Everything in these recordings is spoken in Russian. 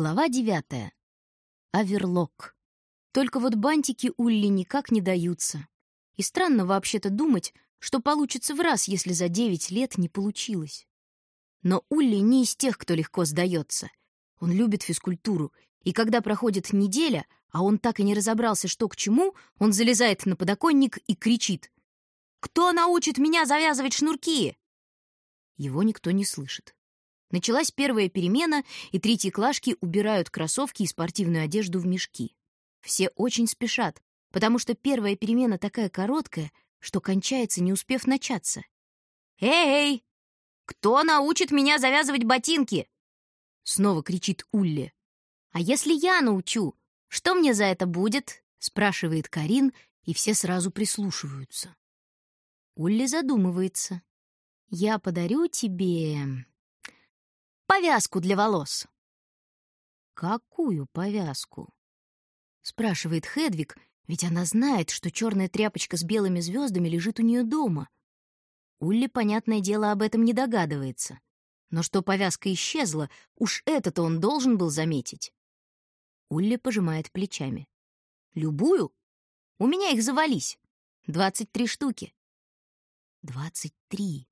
Глава девятая. Аверлок. Только вот бантики Улли никак не даются. И странно вообще-то думать, что получится в раз, если за девять лет не получилось. Но Улли не из тех, кто легко сдается. Он любит физкультуру, и когда проходит неделя, а он так и не разобрался, что к чему, он залезает на подоконник и кричит. «Кто научит меня завязывать шнурки?» Его никто не слышит. Началась первая перемена, и третьеклашки убирают кроссовки и спортивную одежду в мешки. Все очень спешат, потому что первая перемена такая короткая, что кончается, не успев начаться. «Эй, кто научит меня завязывать ботинки?» Снова кричит Улли. «А если я научу, что мне за это будет?» спрашивает Карин, и все сразу прислушиваются. Улли задумывается. «Я подарю тебе повязку для волос». «Какую повязку?» — спрашивает Хедвиг, ведь она знает, что черная тряпочка с белыми звездами лежит у нее дома. Улли, понятное дело, об этом не догадывается. Но что повязка исчезла, уж это-то он должен был заметить. Улли пожимает плечами. «Любую? У меня их завались. Двадцать три штуки». «Двадцать три.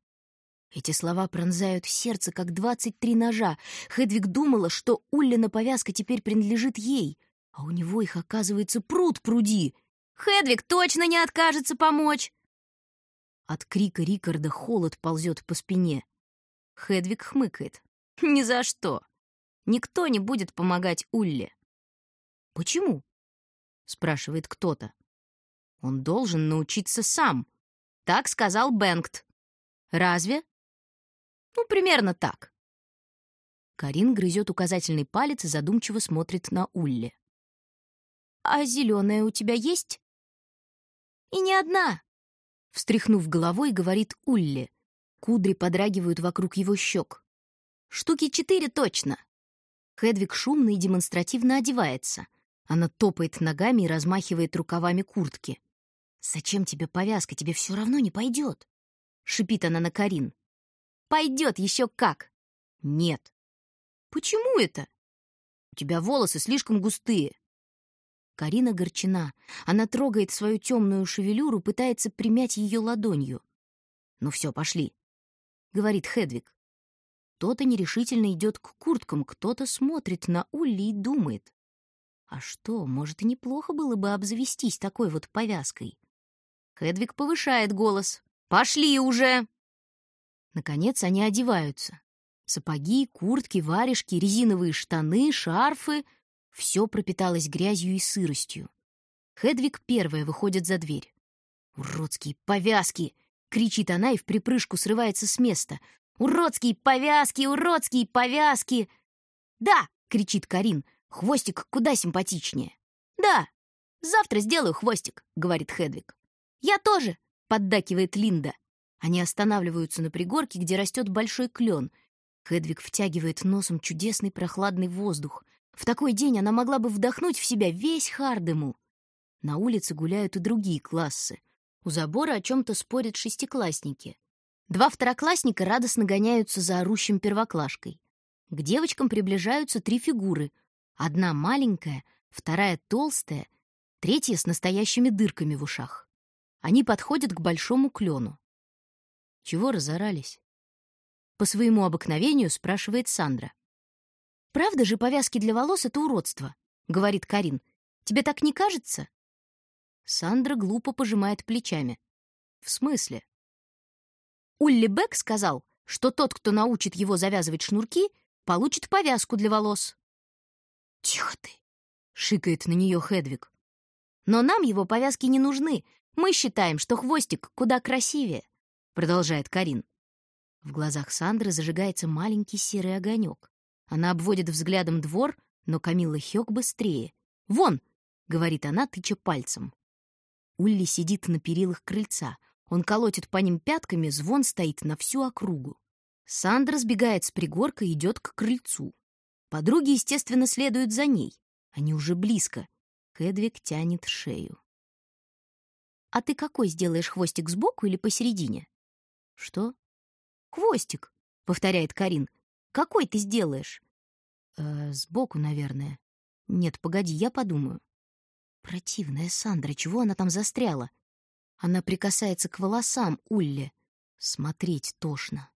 Эти слова пронзают сердце, как двадцать три ножа. Хедвиг думала, что Уллина повязка теперь принадлежит ей, а у него их, оказывается, пруд пруди. Хедвиг точно не откажется помочь! От крика Рикарда холод ползет по спине. Хедвиг хмыкает. «Ни за что! Никто не будет помогать Улле!» «Почему?» — спрашивает кто-то. «Он должен научиться сам», — так сказал Бенгт. «Разве?» Ну, примерно так. Карин грызет указательный палец и задумчиво смотрит на Улле. «А зеленая у тебя есть?» «И не одна!» Встряхнув головой, говорит Улле. Кудри подрагивают вокруг его щек. «Штуки четыре точно!» Хедвиг шумно и демонстративно одевается. Она топает ногами и размахивает рукавами куртки. «Зачем тебе повязка? Тебе все равно не пойдет!» — шипит она на Карин. Пойдет еще как. Нет. Почему это? У тебя волосы слишком густые. Карина горчена. Она трогает свою темную шевелюру, пытается примять ее ладонью. «Ну все, пошли», — говорит Хедвиг. Кто-то нерешительно идет к курткам, кто-то смотрит на Улли и думает. А что, может, и неплохо было бы обзавестись такой вот повязкой? Хедвиг повышает голос. «Пошли уже!» Наконец они одеваются. Сапоги, куртки, варежки, резиновые штаны, шарфы — все пропиталось грязью и сыростью. Хедвиг первая выходит за дверь. «Уродские повязки!» — кричит она и в припрыжку срывается с места. «Уродские повязки! Уродские повязки!» «Да!» — кричит Карин. «Хвостик куда симпатичнее!» «Да! Завтра сделаю хвостик!» — говорит Хедвиг. «Я тоже!» — поддакивает Линда. Они останавливаются на пригорке, где растет большой клен. Хедвиг втягивает носом чудесный прохладный воздух. В такой день она могла бы вдохнуть в себя весь Хардему. На улице гуляют и другие классы. У забора о чем-то спорят шестиклассники. Два второклассника радостно гоняются за орущим первоклашкой. К девочкам приближаются три фигуры. Одна маленькая, вторая толстая, третья с настоящими дырками в ушах. Они подходят к большому клену. Чего разорались? По своему обыкновению спрашивает Сандра. «Правда же повязки для волос — это уродство?» — говорит Карин. «Тебе так не кажется?» Сандра глупо пожимает плечами. «В смысле?» Улли Бек сказал, что тот, кто научит его завязывать шнурки, получит повязку для волос. «Тихо ты!» — шикает на нее Хедвиг. «Но нам его повязки не нужны. Мы считаем, что хвостик куда красивее продолжает Карин. В глазах Сандры зажигается маленький серый огонек. Она обводит взглядом двор, но Камилла Хёк быстрее. «Вон!» — говорит она, тыча пальцем. Улли сидит на перилах крыльца. Он колотит по ним пятками, звон стоит на всю округу. Сандра сбегает с пригорка и идет к крыльцу. Подруги, естественно, следуют за ней. Они уже близко. Хедвиг тянет шею. «А ты какой сделаешь хвостик сбоку или посередине?» «Что?» «Хвостик», — повторяет Карин. «Какой ты сделаешь?» Э, сбоку, наверное. Нет, погоди, я подумаю. Противная Сандра, чего она там застряла? Она прикасается к волосам Улле. Смотреть тошно.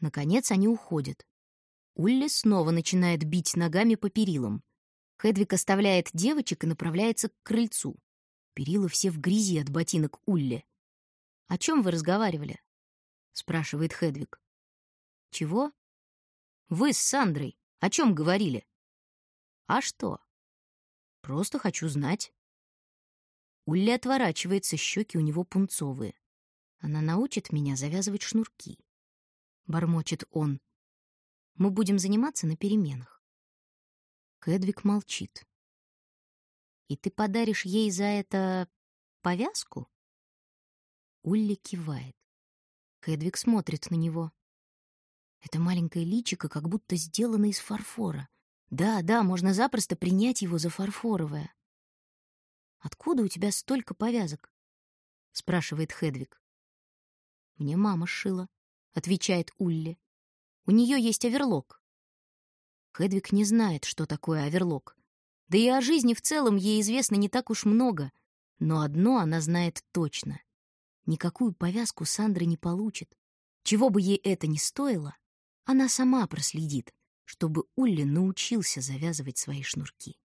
Наконец они уходят. Улли снова начинает бить ногами по перилам. Хедвик оставляет девочек и направляется к крыльцу. Перила все в грязи от ботинок Улли. «О чем вы разговаривали?» — спрашивает Хедвик. «Чего?» «Вы с Сандрой о чем говорили?» «А что?» «Просто хочу знать». Улли отворачивается, щеки у него пунцовые. Она научит меня завязывать шнурки. Бормочет он. Мы будем заниматься на переменах. Кэдвик молчит. И ты подаришь ей за это повязку? Улли кивает. Кэдвик смотрит на него. Это маленькое личико как будто сделано из фарфора. Да, да, можно запросто принять его за фарфоровое. «Откуда у тебя столько повязок?» — спрашивает Хедвиг. «Мне мама сшила», — отвечает Улли. «У нее есть оверлок». Хедвиг не знает, что такое оверлок. Да и о жизни в целом ей известно не так уж много. Но одно она знает точно. Никакую повязку Сандра не получит. Чего бы ей это ни стоило, она сама проследит, чтобы Улли научился завязывать свои шнурки.